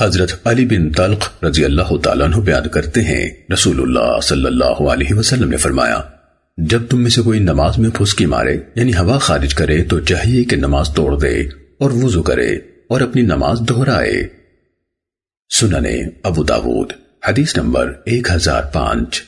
حضرت علی بن طلق رضی اللہ تعالیٰ عنہ بیان کرتے ہیں۔ رسول اللہ صلی اللہ علیہ وسلم نے فرمایا، جب تم میں سے کوئی نماز میں پھسکی مارے یعنی ہوا خارج کرے، تو چاہیے کہ نماز توڑ دے اور وضو کرے اور اپنی نماز دہرائے۔ سننے ابو داود، حدیث نمبر ایک ہزار پانچ۔